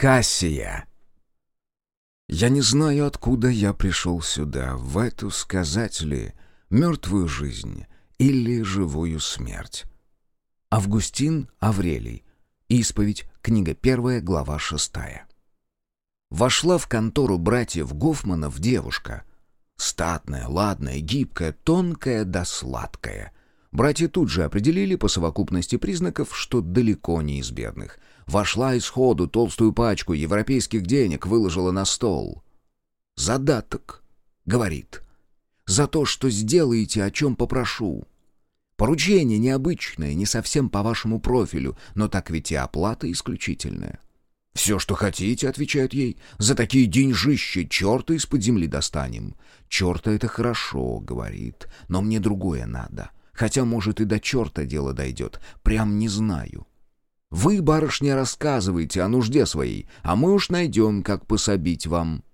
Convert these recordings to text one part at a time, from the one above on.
Кассия. Я не знаю, откуда я пришел сюда, в эту, сказать ли, мертвую жизнь или живую смерть. Августин Аврелий. Исповедь. Книга первая, глава шестая. Вошла в контору братьев Гофманов девушка. Статная, ладная, гибкая, тонкая да сладкая. Братья тут же определили по совокупности признаков, что далеко не из бедных — Вошла из ходу толстую пачку европейских денег, выложила на стол. «Задаток», — говорит, — «за то, что сделаете, о чем попрошу». Поручение необычное, не совсем по вашему профилю, но так ведь и оплата исключительная. «Все, что хотите», — отвечают ей, — «за такие деньжищи черта из-под земли достанем». «Черта это хорошо», — говорит, — «но мне другое надо. Хотя, может, и до черта дело дойдет, прям не знаю. Вы, барышня, рассказываете о нужде своей, а мы уж найдем, как пособить вам».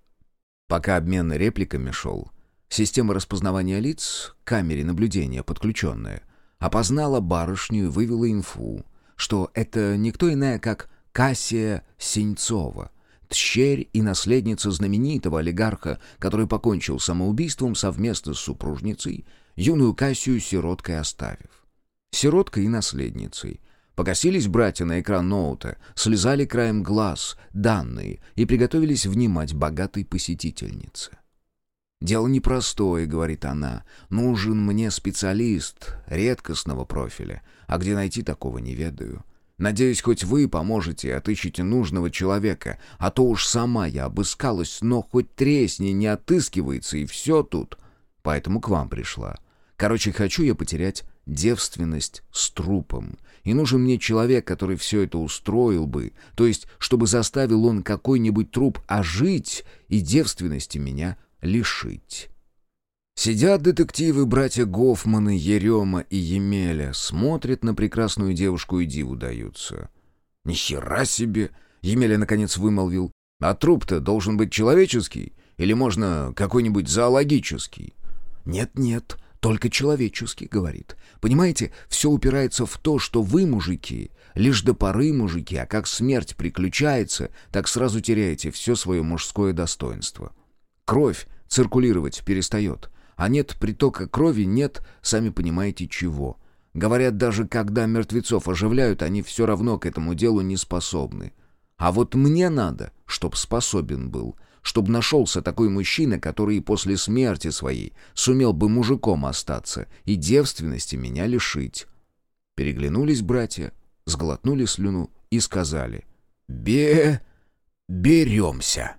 Пока обмен репликами шел, система распознавания лиц, камере наблюдения подключенная, опознала барышню и вывела инфу, что это никто иная, как Кассия Синьцова, тщерь и наследница знаменитого олигарха, который покончил самоубийством совместно с супружницей, юную Кассию сироткой оставив. Сироткой и наследницей, Покосились братья на экран ноута, слезали краем глаз данные и приготовились внимать богатой посетительнице. «Дело непростое», — говорит она. «Нужен мне специалист редкостного профиля, а где найти такого не ведаю. Надеюсь, хоть вы поможете и отыщете нужного человека, а то уж сама я обыскалась, но хоть тресни не отыскивается, и все тут. Поэтому к вам пришла. Короче, хочу я потерять девственность с трупом. И нужен мне человек, который все это устроил бы, то есть, чтобы заставил он какой-нибудь труп ожить и девственности меня лишить. Сидят детективы братья Гофманы, Ерема и Емеля, смотрят на прекрасную девушку и диву даются. «Ни хера себе!» — Емеля наконец вымолвил. «А труп-то должен быть человеческий? Или можно какой-нибудь зоологический?» «Нет-нет», только человеческий, говорит. Понимаете, все упирается в то, что вы, мужики, лишь до поры мужики, а как смерть приключается, так сразу теряете все свое мужское достоинство. Кровь циркулировать перестает, а нет притока крови, нет, сами понимаете, чего. Говорят, даже когда мертвецов оживляют, они все равно к этому делу не способны. А вот мне надо, чтоб способен был чтобы нашелся такой мужчина, который после смерти своей сумел бы мужиком остаться и девственности меня лишить. Переглянулись братья, сглотнули слюну и сказали «Бе... беремся».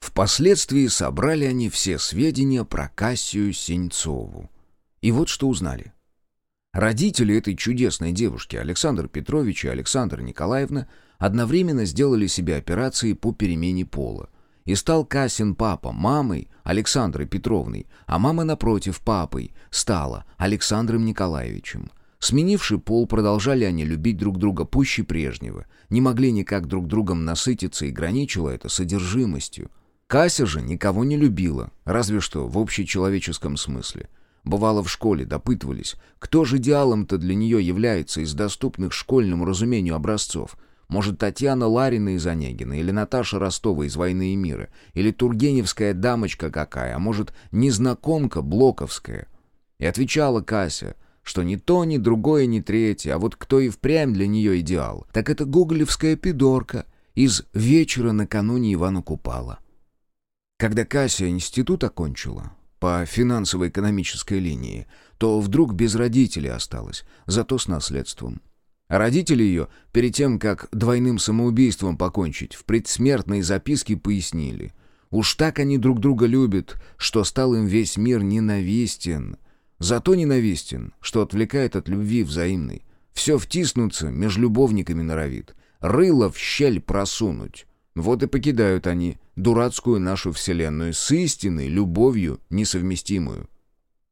Впоследствии собрали они все сведения про Кассию Синьцову. И вот что узнали. Родители этой чудесной девушки, Александр Петрович и Александра Николаевна, одновременно сделали себе операции по перемене пола, и стал Касин папа мамой Александрой Петровной, а мама, напротив, папой стала Александром Николаевичем. Сменивший пол, продолжали они любить друг друга пуще прежнего, не могли никак друг другом насытиться и граничило это содержимостью. Кася же никого не любила, разве что в общечеловеческом смысле. Бывало в школе, допытывались, кто же идеалом-то для нее является из доступных школьному разумению образцов – может, Татьяна Ларина из Онегина, или Наташа Ростова из «Войны и мира», или Тургеневская дамочка какая, а может, незнакомка Блоковская. И отвечала Кася, что ни то, ни другое, ни третье, а вот кто и впрямь для нее идеал, так это гоголевская пидорка из «Вечера накануне Ивана Купала». Когда Кася институт окончила, по финансово-экономической линии, то вдруг без родителей осталась, зато с наследством. Родители ее, перед тем, как двойным самоубийством покончить, в предсмертной записке пояснили. Уж так они друг друга любят, что стал им весь мир ненавистен. Зато ненавистен, что отвлекает от любви взаимной. Все втиснуться между любовниками норовит. Рыло в щель просунуть. Вот и покидают они дурацкую нашу вселенную с истинной любовью несовместимую.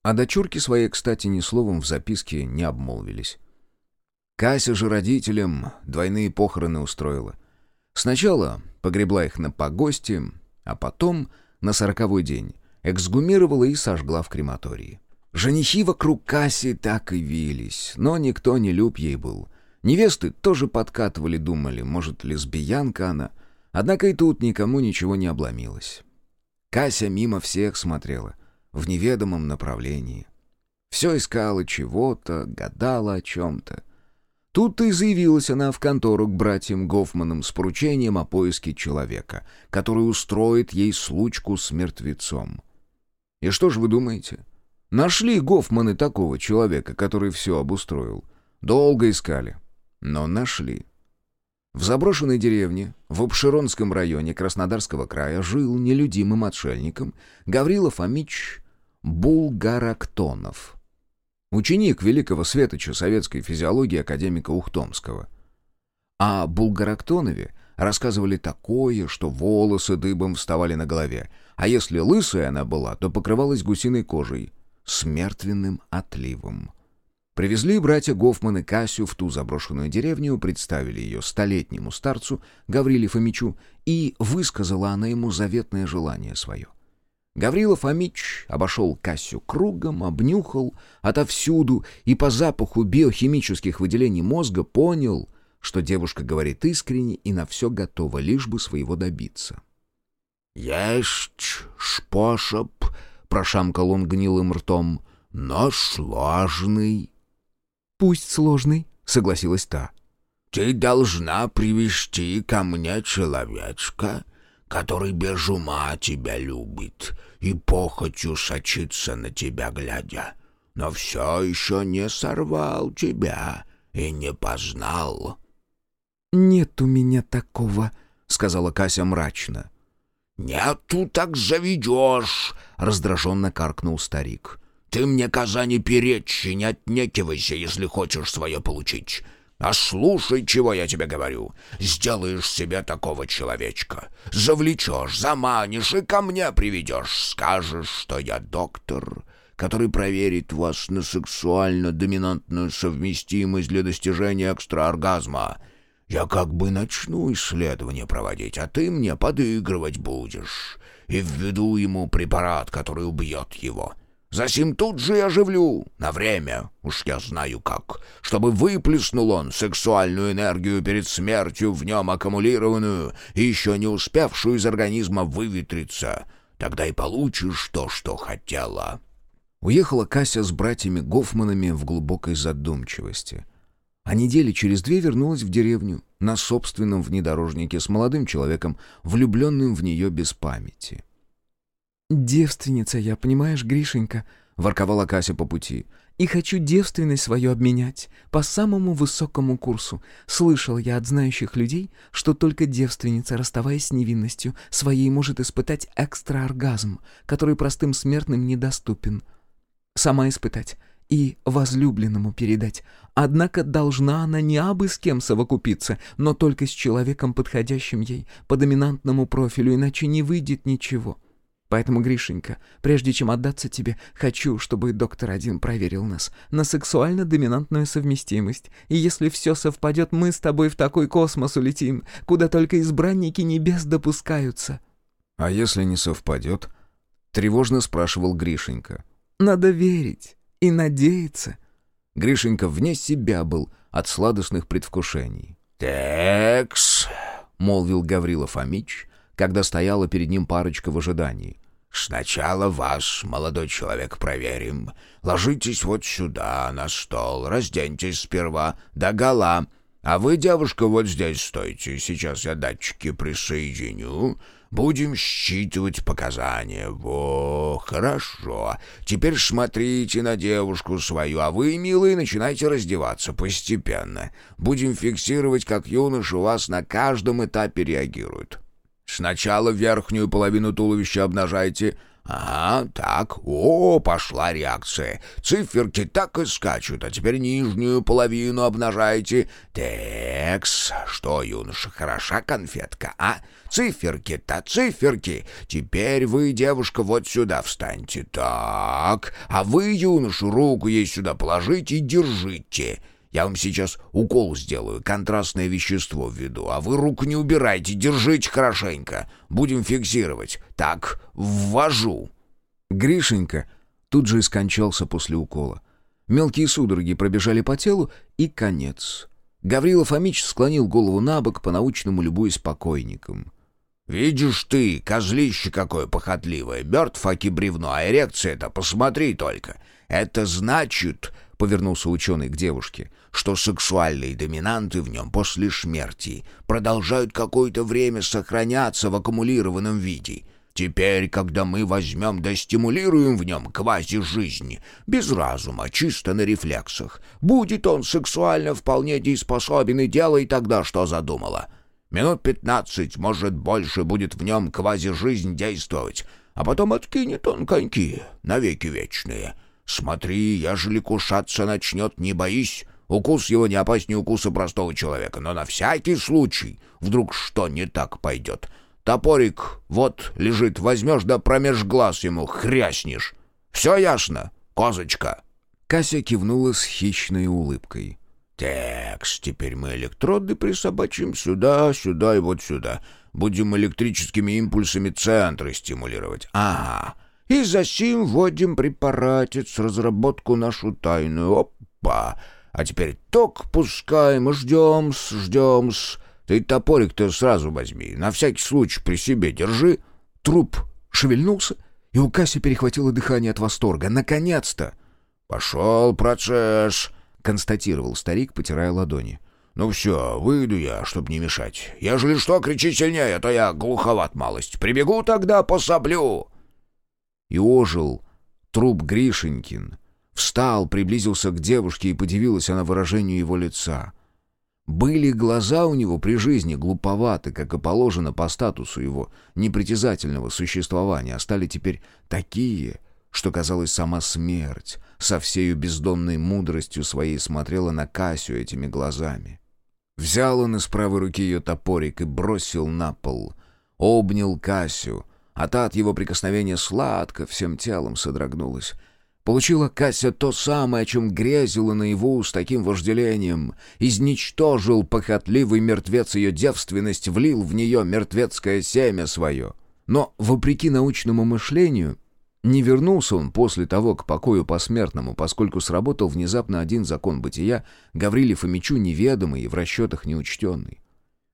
А дочурки своей, кстати, ни словом в записке не обмолвились. Кася же родителям двойные похороны устроила. Сначала погребла их на погосте, а потом, на сороковой день, эксгумировала и сожгла в крематории. Женихи вокруг Касси так и вились, но никто не люб ей был. Невесты тоже подкатывали, думали, может, лесбиянка она. Однако и тут никому ничего не обломилось. Кася мимо всех смотрела, в неведомом направлении. Все искала чего-то, гадала о чем-то. Тут-то и заявилась она в контору к братьям Гофманам с поручением о поиске человека, который устроит ей случку с мертвецом. И что же вы думаете? Нашли Гофманы такого человека, который все обустроил. Долго искали, но нашли. В заброшенной деревне, в Обширонском районе Краснодарского края, жил нелюдимым отшельником Гаврила Фомич Булгарактонов. Ученик великого светоча советской физиологии академика Ухтомского. О Булгарактонове рассказывали такое, что волосы дыбом вставали на голове, а если лысая она была, то покрывалась гусиной кожей с мертвенным отливом. Привезли братья Гофман и Кассю в ту заброшенную деревню, представили ее столетнему старцу Гавриле Фомичу, и высказала она ему заветное желание свое. Гаврила Фомич обошел Кассю кругом, обнюхал отовсюду и по запаху биохимических выделений мозга понял, что девушка говорит искренне и на все готова, лишь бы своего добиться. «Есть способ», — прошамкал он гнилым ртом, — «но сложный». «Пусть сложный», — согласилась та. «Ты должна привести ко мне человечка, который без ума тебя любит и похотью сочится на тебя глядя, но все еще не сорвал тебя и не познал». «Нет у меня такого», — сказала Кася мрачно. «Нету, так заведешь», — раздраженно каркнул старик. Ты мне, коза, не перечи, не отнекивайся, если хочешь свое получить. А слушай, чего я тебе говорю. Сделаешь себе такого человечка. Завлечешь, заманишь и ко мне приведешь. Скажешь, что я доктор, который проверит вас на сексуально-доминантную совместимость для достижения экстраоргазма. Я как бы начну исследование проводить, а ты мне подыгрывать будешь. И введу ему препарат, который убьет его». Засим тут же и оживлю, на время, уж я знаю как, чтобы выплеснул он сексуальную энергию перед смертью в нем аккумулированную и еще не успевшую из организма выветриться. Тогда и получишь то, что хотела». Уехала Кася с братьями Гофманами в глубокой задумчивости. А недели через две вернулась в деревню на собственном внедорожнике с молодым человеком, влюбленным в нее без памяти. «Девственница я, понимаешь, Гришенька», — ворковала Кася по пути. «И хочу девственность свою обменять по самому высокому курсу. Слышал я от знающих людей, что только девственница, расставаясь с невинностью, своей может испытать экстраоргазм, который простым смертным недоступен. Сама испытать и возлюбленному передать. Однако должна она не абы с кем совокупиться, но только с человеком, подходящим ей по доминантному профилю, иначе не выйдет ничего». Поэтому, Гришенька, прежде чем отдаться тебе, хочу, чтобы доктор один проверил нас на сексуально-доминантную совместимость. И если все совпадет, мы с тобой в такой космос улетим, куда только избранники небес допускаются». «А если не совпадет?» — тревожно спрашивал Гришенька. «Надо верить и надеяться». Гришенька вне себя был от сладостных предвкушений. «Текс», — молвил Гаврила Фомич, когда стояла перед ним парочка в ожидании. «Сначала вас, молодой человек, проверим. Ложитесь вот сюда, на стол, разденьтесь сперва до гола. А вы, девушка, вот здесь стойте. Сейчас я датчики присоединю. Будем считывать показания. Во, хорошо. Теперь смотрите на девушку свою, а вы, милые, начинайте раздеваться постепенно. Будем фиксировать, как юноши у вас на каждом этапе реагируют. Сначала верхнюю половину туловища обнажайте. Ага, так. О, пошла реакция. Циферки так и скачут, а теперь нижнюю половину обнажайте. Текс. Что, юноша, хороша конфетка, а? Циферки-то, циферки. Теперь вы, девушка, вот сюда встаньте. Так. А вы, юношу, руку ей сюда положите и держите. Я вам сейчас укол сделаю, контрастное вещество введу, а вы руку не убирайте, держите хорошенько. Будем фиксировать. Так, ввожу». Гришенька тут же и скончался после укола. Мелкие судороги пробежали по телу, и конец. Гаврила Фомич склонил голову на бок, по-научному любуясь покойником. Видишь ты, козлище какое похотливое, мертв аки бревно, а эрекция-то, посмотри только. Это значит, — повернулся ученый к девушке, — что сексуальные доминанты в нем после смерти продолжают какое-то время сохраняться в аккумулированном виде. Теперь, когда мы возьмем да стимулируем в нем квази-жизнь, без разума, чисто на рефлексах, будет он сексуально вполне дееспособен и делай тогда, что задумала. Минут пятнадцать, может, больше будет в нем квази-жизнь действовать, а потом откинет он коньки навеки вечные. Смотри, ежели кушаться начнет, не боись. Укус его не опаснее укуса простого человека, но на всякий случай вдруг что не так пойдет. Топорик вот лежит, возьмешь да промеж глаз ему хряснешь. Все ясно, козочка?» Кася кивнула с хищной улыбкой. «Текс, теперь мы электроды присобачим сюда, сюда и вот сюда. Будем электрическими импульсами центры стимулировать. Ага. И за сим вводим препаратец, разработку нашу тайную. Опа! А теперь ток пускаем, ждем-с, ждем-с. Ты топорик-то сразу возьми, на всякий случай при себе держи». Труп шевельнулся, и у Каси перехватило дыхание от восторга. «Наконец-то!» «Пошел процесс!» констатировал старик, потирая ладони. «Ну все, выйду я, чтоб не мешать. Ежели что, кричи сильнее, а то я глуховат малость. Прибегу тогда, пособлю!» И ожил труп Гришенькин. Встал, приблизился к девушке, и подивилась она выражению его лица. Были глаза у него при жизни глуповаты, как и положено по статусу его непритязательного существования, а стали теперь такие, что, казалось, сама смерть со всею бездонной мудростью своей смотрела на Касю этими глазами. Взял он из правой руки ее топорик и бросил на пол. Обнял Касю, а та от его прикосновения сладко всем телом содрогнулась. Получила Кася то самое, о чем грезила наяву с таким вожделением. Изничтожил похотливый мертвец ее девственность, влил в нее мертвецкое семя свое. Но, вопреки научному мышлению, не вернулся он после того к покою посмертному, поскольку сработал внезапно один закон бытия, Гавриле Фомичу неведомый и в расчетах неучтенный.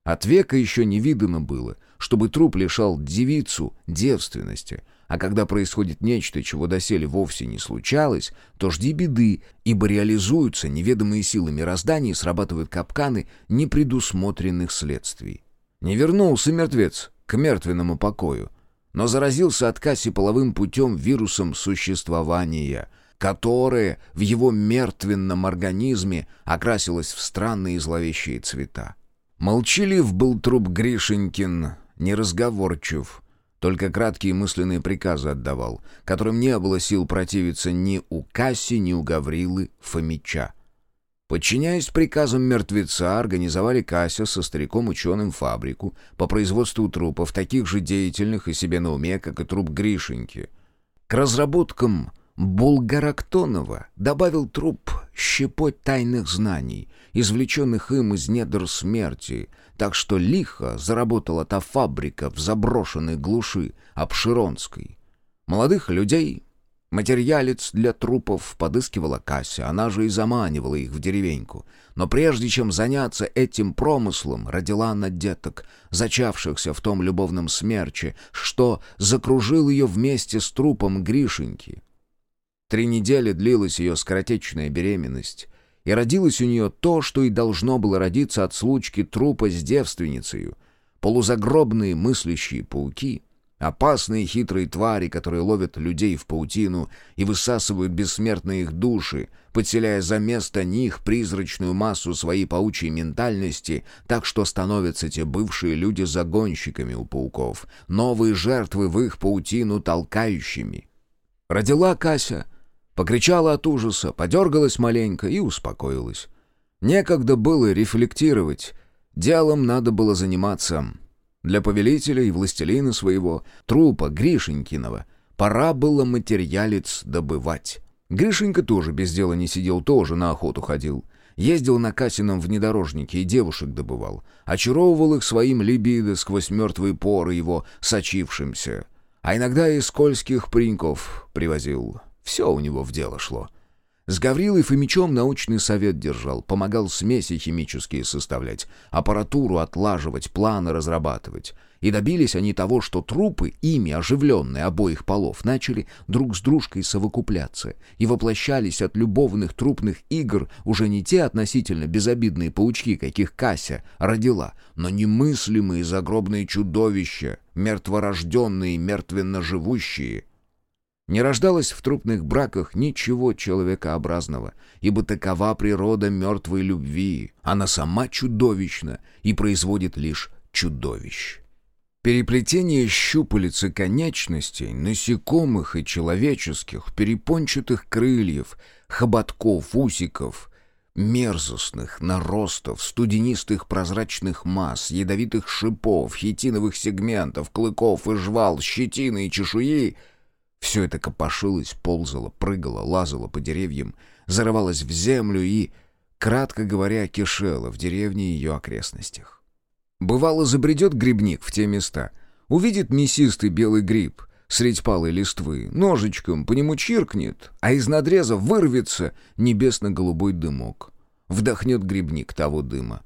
От века еще не видано было, чтобы труп лишал девицу девственности, а когда происходит нечто, чего доселе вовсе не случалось, то жди беды, ибо реализуются неведомые силы мироздания и срабатывают капканы непредусмотренных следствий. Не вернулся мертвец к мертвенному покою — но заразился от Касси половым путем вирусом существования, которое в его мертвенном организме окрасилось в странные зловещие цвета. Молчалив был труп Гришенькин, неразговорчив, только краткие мысленные приказы отдавал, которым не было сил противиться ни у Касси, ни у Гаврилы Фомича. Подчиняясь приказам мертвеца, организовали Кася со стариком-ученым фабрику по производству трупов, таких же деятельных и себе на уме, как и труп Гришеньки. К разработкам Булгарактонова добавил труп щепоть тайных знаний, извлеченных им из недр смерти, так что лихо заработала та фабрика в заброшенной глуши Обширонской. Молодых людей Материалец для трупов подыскивала Кася, она же и заманивала их в деревеньку. Но прежде чем заняться этим промыслом, родила она деток, зачавшихся в том любовном смерче, что закружил ее вместе с трупом Гришеньки. Три недели длилась ее скоротечная беременность, и родилось у нее то, что и должно было родиться от случки трупа с девственницей. Полузагробные мыслящие пауки — Опасные хитрые твари, которые ловят людей в паутину и высасывают бессмертные их души, подселяя за место них призрачную массу своей паучьей ментальности, так что становятся те бывшие люди загонщиками у пауков, новые жертвы в их паутину толкающими. Родила Кася, покричала от ужаса, подергалась маленько и успокоилась. Некогда было рефлектировать, делом надо было заниматься — для повелителя и властелина своего, трупа Гришенькиного, пора было материалец добывать. Гришенька тоже без дела не сидел, тоже на охоту ходил. Ездил на Касином внедорожнике и девушек добывал. Очаровывал их своим либидо сквозь мертвые поры его сочившимся. А иногда и скользких приньков привозил. Все у него в дело шло. С Гаврилой Фомичом научный совет держал, помогал смеси химические составлять, аппаратуру отлаживать, планы разрабатывать. И добились они того, что трупы, ими оживленные обоих полов, начали друг с дружкой совокупляться и воплощались от любовных трупных игр уже не те относительно безобидные паучки, каких Кася родила, но немыслимые загробные чудовища, мертворожденные, мертвенно живущие — не рождалось в трупных браках ничего человекообразного, ибо такова природа мертвой любви. Она сама чудовищна и производит лишь чудовищ. Переплетение щупалец и конечностей, насекомых и человеческих, перепончатых крыльев, хоботков, усиков, мерзостных наростов, студенистых прозрачных масс, ядовитых шипов, хитиновых сегментов, клыков и жвал, щетины и чешуи — все это копошилось, ползало, прыгало, лазало по деревьям, зарывалось в землю и, кратко говоря, кишело в деревне и ее окрестностях. Бывало, забредет грибник в те места, увидит мясистый белый гриб средь палой листвы, ножичком по нему чиркнет, а из надреза вырвется небесно-голубой дымок. Вдохнет грибник того дыма,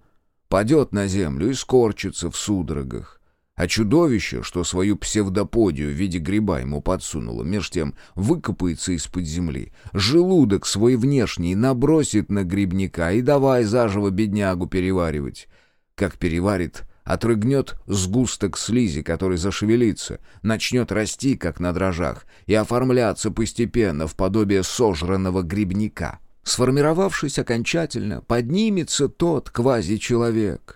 падет на землю и скорчится в судорогах, а чудовище, что свою псевдоподию в виде гриба ему подсунуло, меж тем выкопается из-под земли, желудок свой внешний набросит на грибника и давай заживо беднягу переваривать. Как переварит, отрыгнет сгусток слизи, который зашевелится, начнет расти, как на дрожжах, и оформляться постепенно в подобие сожранного грибника. Сформировавшись окончательно, поднимется тот квази-человек —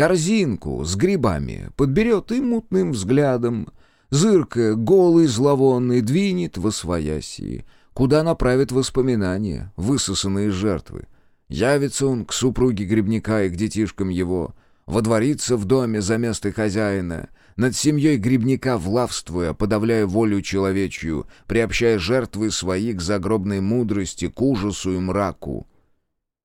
корзинку с грибами подберет и мутным взглядом, зыркая, голый, зловонный, двинет во свояси, куда направит воспоминания, высосанные жертвы. Явится он к супруге грибника и к детишкам его, водворится в доме за место хозяина, над семьей грибника влавствуя, подавляя волю человечью, приобщая жертвы свои к загробной мудрости, к ужасу и мраку.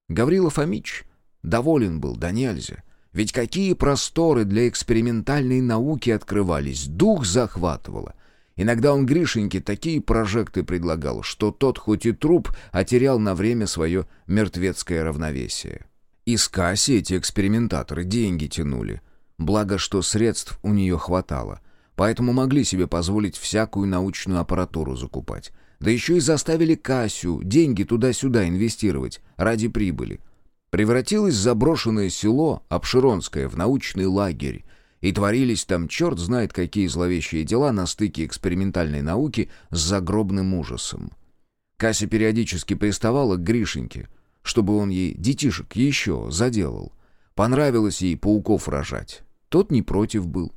Гаврила Фомич доволен был, да нельзя. Ведь какие просторы для экспериментальной науки открывались, дух захватывало. Иногда он Гришеньке такие прожекты предлагал, что тот хоть и труп, а на время свое мертвецкое равновесие. Из касси эти экспериментаторы деньги тянули. Благо, что средств у нее хватало. Поэтому могли себе позволить всякую научную аппаратуру закупать. Да еще и заставили Кассию деньги туда-сюда инвестировать ради прибыли превратилось заброшенное село Обширонское в научный лагерь, и творились там черт знает какие зловещие дела на стыке экспериментальной науки с загробным ужасом. Кася периодически приставала к Гришеньке, чтобы он ей детишек еще заделал. Понравилось ей пауков рожать. Тот не против был.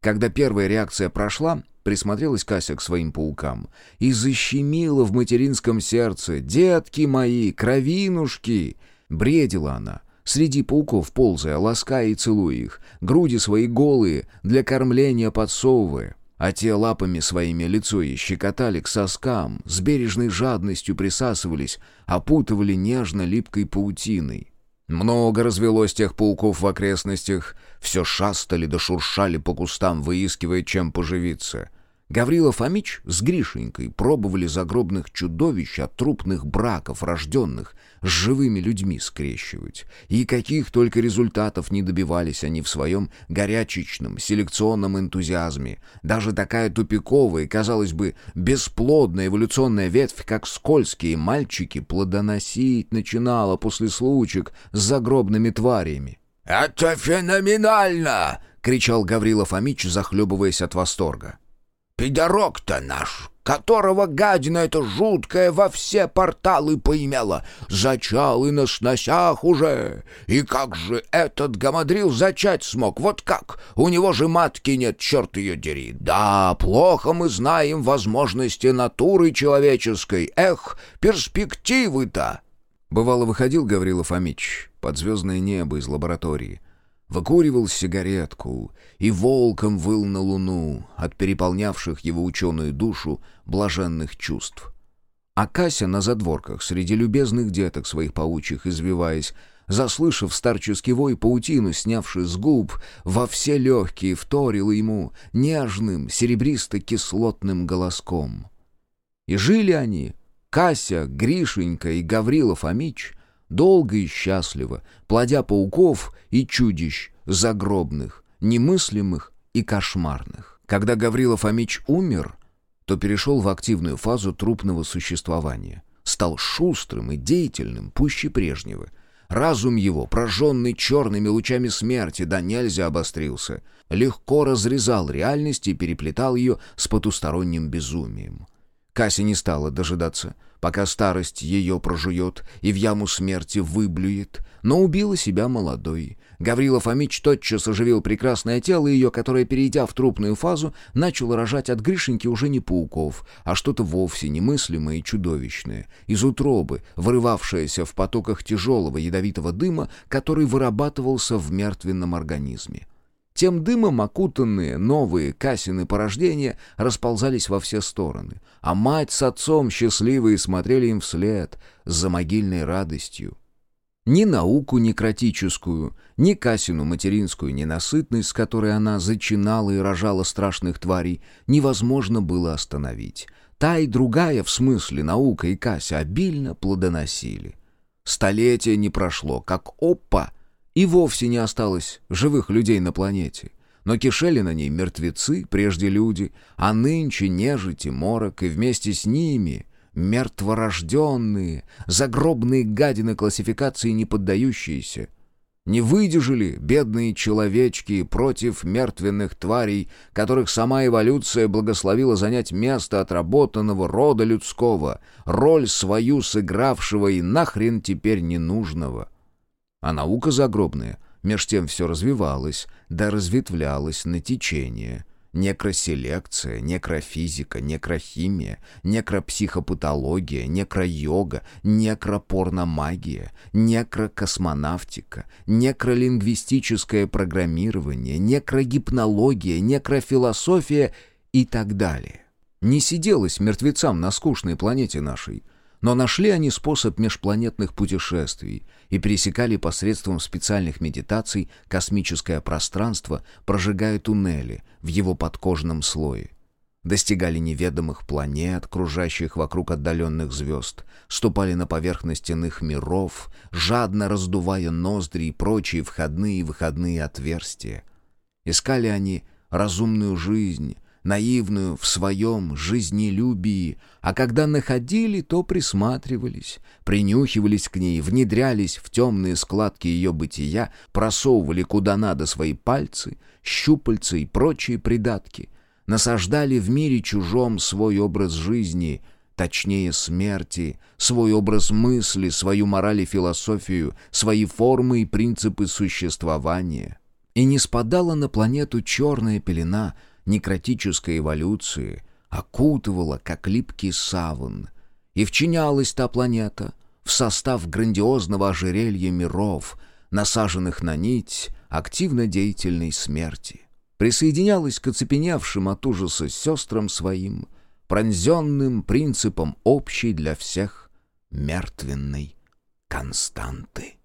Когда первая реакция прошла, присмотрелась Кася к своим паукам и защемила в материнском сердце «Детки мои, кровинушки!» Бредила она, среди пауков ползая, лаская и целуя их, груди свои голые, для кормления подсовывая, а те лапами своими лицо и щекотали к соскам, с бережной жадностью присасывались, опутывали нежно липкой паутиной. Много развелось тех пауков в окрестностях, все шастали да шуршали по кустам, выискивая, чем поживиться — Гаврила Фомич с Гришенькой пробовали загробных чудовищ от трупных браков, рожденных с живыми людьми скрещивать. И каких только результатов не добивались они в своем горячечном селекционном энтузиазме. Даже такая тупиковая, казалось бы, бесплодная эволюционная ветвь, как скользкие мальчики, плодоносить начинала после случаек с загробными тварями. «Это феноменально!» — кричал Гаврила Фомич, захлебываясь от восторга. Пидорок-то наш, которого гадина эта жуткая во все порталы поимела, зачал и на сносях уже. И как же этот гамадрил зачать смог? Вот как? У него же матки нет, черт ее дери. Да, плохо мы знаем возможности натуры человеческой. Эх, перспективы-то!» Бывало, выходил Гаврила Фомич под звездное небо из лаборатории — выкуривал сигаретку и волком выл на луну от переполнявших его ученую душу блаженных чувств. А Кася на задворках, среди любезных деток своих паучьих извиваясь, заслышав старческий вой паутину, снявший с губ, во все легкие вторила ему нежным серебристо-кислотным голоском. И жили они Кася, Гришенька и Гаврила Фомич долго и счастливо, плодя пауков и чудищ загробных, немыслимых и кошмарных. Когда Гаврила Фомич умер, то перешел в активную фазу трупного существования. Стал шустрым и деятельным, пуще прежнего. Разум его, прожженный черными лучами смерти, да нельзя обострился, легко разрезал реальность и переплетал ее с потусторонним безумием. Кася не стала дожидаться, пока старость ее прожует и в яму смерти выблюет, но убила себя молодой. Гаврила Фомич тотчас оживил прекрасное тело ее, которое, перейдя в трупную фазу, начало рожать от Гришеньки уже не пауков, а что-то вовсе немыслимое и чудовищное, из утробы, вырывавшееся в потоках тяжелого ядовитого дыма, который вырабатывался в мертвенном организме. Тем дымом окутанные новые Касины порождения расползались во все стороны, а мать с отцом счастливые смотрели им вслед за могильной радостью. Ни науку некротическую, ни Касину материнскую ненасытность, с которой она зачинала и рожала страшных тварей, невозможно было остановить. Та и другая, в смысле наука и Кася, обильно плодоносили. Столетие не прошло, как опа — и вовсе не осталось живых людей на планете. Но кишели на ней мертвецы, прежде люди, а нынче нежить и морок, и вместе с ними мертворожденные, загробные гадины классификации не поддающиеся. Не выдержали бедные человечки против мертвенных тварей, которых сама эволюция благословила занять место отработанного рода людского, роль свою сыгравшего и нахрен теперь ненужного. А наука загробная, меж тем все развивалась, да разветвлялась на течение. Некроселекция, некрофизика, некрохимия, некропсихопатология, некройога, некропорномагия, некрокосмонавтика, некролингвистическое программирование, некрогипнология, некрофилософия и так далее. Не сиделось мертвецам на скучной планете нашей, но нашли они способ межпланетных путешествий и пересекали посредством специальных медитаций космическое пространство, прожигая туннели в его подкожном слое. Достигали неведомых планет, кружащих вокруг отдаленных звезд, ступали на поверхность иных миров, жадно раздувая ноздри и прочие входные и выходные отверстия. Искали они разумную жизнь, наивную в своем жизнелюбии, а когда находили, то присматривались, принюхивались к ней, внедрялись в темные складки ее бытия, просовывали куда надо свои пальцы, щупальца и прочие придатки, насаждали в мире чужом свой образ жизни, точнее смерти, свой образ мысли, свою мораль и философию, свои формы и принципы существования. И не спадала на планету черная пелена — некротической эволюции окутывала, как липкий саван, и вчинялась та планета в состав грандиозного ожерелья миров, насаженных на нить активно-деятельной смерти. Присоединялась к оцепеневшим от ужаса сестрам своим, пронзенным принципом общей для всех мертвенной константы.